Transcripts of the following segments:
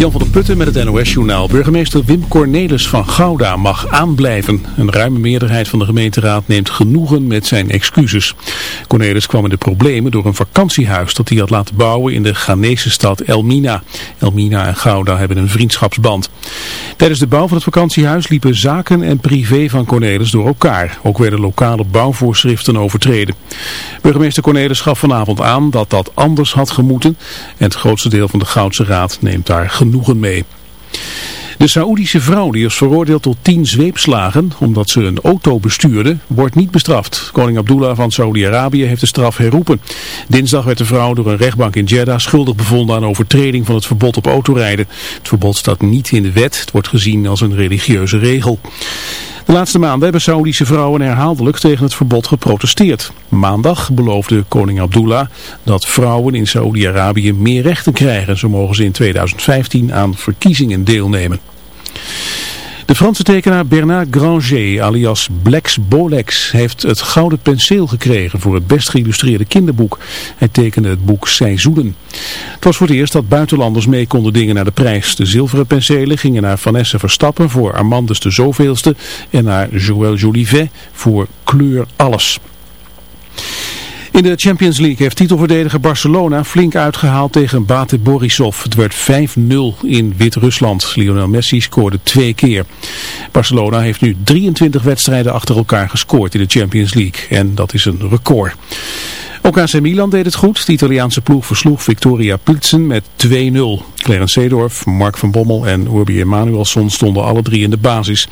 Jan van der Putten met het NOS-journaal. Burgemeester Wim Cornelis van Gouda mag aanblijven. Een ruime meerderheid van de gemeenteraad neemt genoegen met zijn excuses. Cornelis kwam in de problemen door een vakantiehuis dat hij had laten bouwen in de Ghanese stad Elmina. Elmina en Gouda hebben een vriendschapsband. Tijdens de bouw van het vakantiehuis liepen zaken en privé van Cornelis door elkaar. Ook werden lokale bouwvoorschriften overtreden. Burgemeester Cornelis gaf vanavond aan dat dat anders had gemoeten. En het grootste deel van de Goudse Raad neemt daar genoegen mee. De Saoedische vrouw die is veroordeeld tot tien zweepslagen omdat ze een auto bestuurde, wordt niet bestraft. Koning Abdullah van Saudi-Arabië heeft de straf herroepen. Dinsdag werd de vrouw door een rechtbank in Jeddah schuldig bevonden aan overtreding van het verbod op autorijden. Het verbod staat niet in de wet, het wordt gezien als een religieuze regel. De laatste maanden hebben Saoedische vrouwen herhaaldelijk tegen het verbod geprotesteerd. Maandag beloofde koning Abdullah dat vrouwen in Saoedi-Arabië meer rechten krijgen. Zo mogen ze in 2015 aan verkiezingen deelnemen. De Franse tekenaar Bernard Granger, alias Blex Bolex, heeft het Gouden Penseel gekregen voor het best geïllustreerde kinderboek. Hij tekende het boek Seizoenen. Het was voor het eerst dat buitenlanders mee konden dingen naar de prijs. De zilveren penselen gingen naar Vanessa Verstappen voor Armandus de Zoveelste en naar Joël Jolivet voor Kleur Alles. In de Champions League heeft titelverdediger Barcelona flink uitgehaald tegen Bate Borisov. Het werd 5-0 in Wit-Rusland. Lionel Messi scoorde twee keer. Barcelona heeft nu 23 wedstrijden achter elkaar gescoord in de Champions League. En dat is een record. Ook AC Milan deed het goed. De Italiaanse ploeg versloeg Victoria Pilsen met 2-0. Clarence Seedorf, Mark van Bommel en Urbi Emanuelson stonden alle drie in de basis.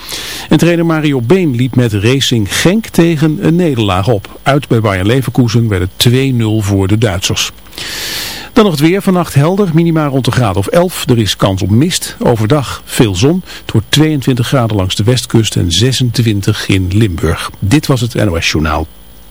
En trainer Mario Been liep met Racing Genk tegen een nederlaag op. Uit bij Bayern Leverkusen werd het 2-0 voor de Duitsers. Dan nog het weer. Vannacht helder, minimaal rond de graad of 11. Er is kans op mist. Overdag veel zon. Het wordt 22 graden langs de westkust en 26 in Limburg. Dit was het NOS Journaal.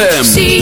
See.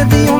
de ti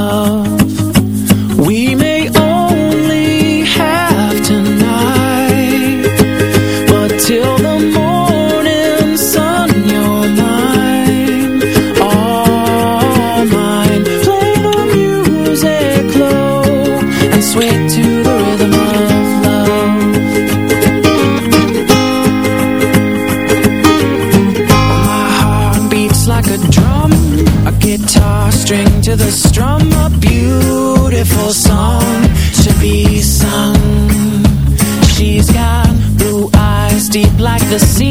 The sea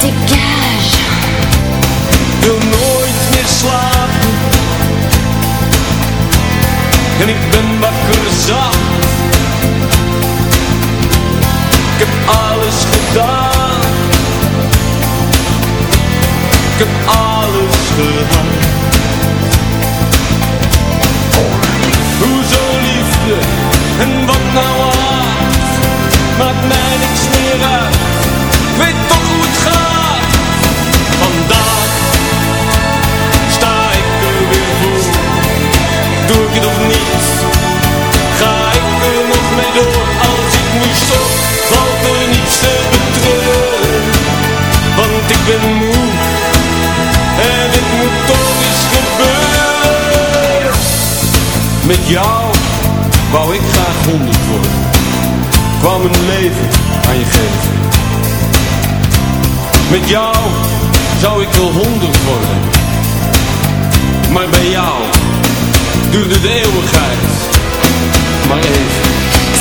together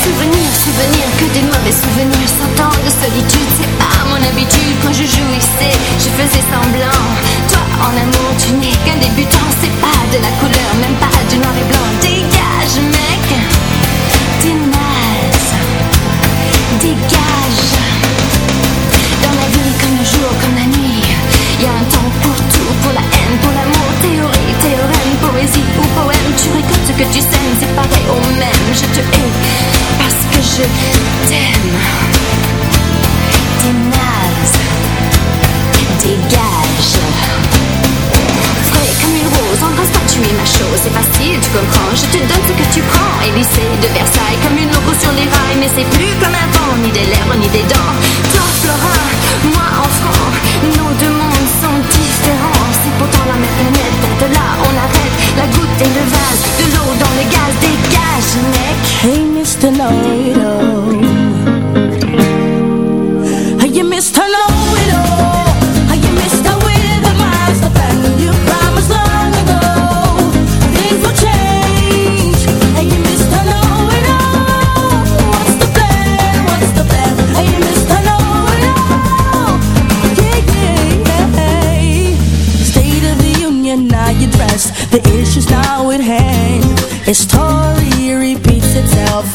Souvenir, souvenir, que des mauvais souvenirs. Cent ans de solitude, c'est pas mon habitude. Quand je jouissais, je faisais semblant. Toi, en amour, tu n'es qu'un débutant. C'est pas de la couleur, même pas du noir et blanc. Dégage, mais que tu sèmes, c'est pareil au même. Je te hais parce que je t'aime. T'es naze, dégage. Frais comme une rose, embrasse toi tu es ma chose. C'est facile, tu comprends. Je te donne ce que tu prends. Élysée de Versailles, comme une loco sur les rails. Mais c'est plus comme avant, ni des lèvres, ni des dents. Lord.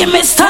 give me.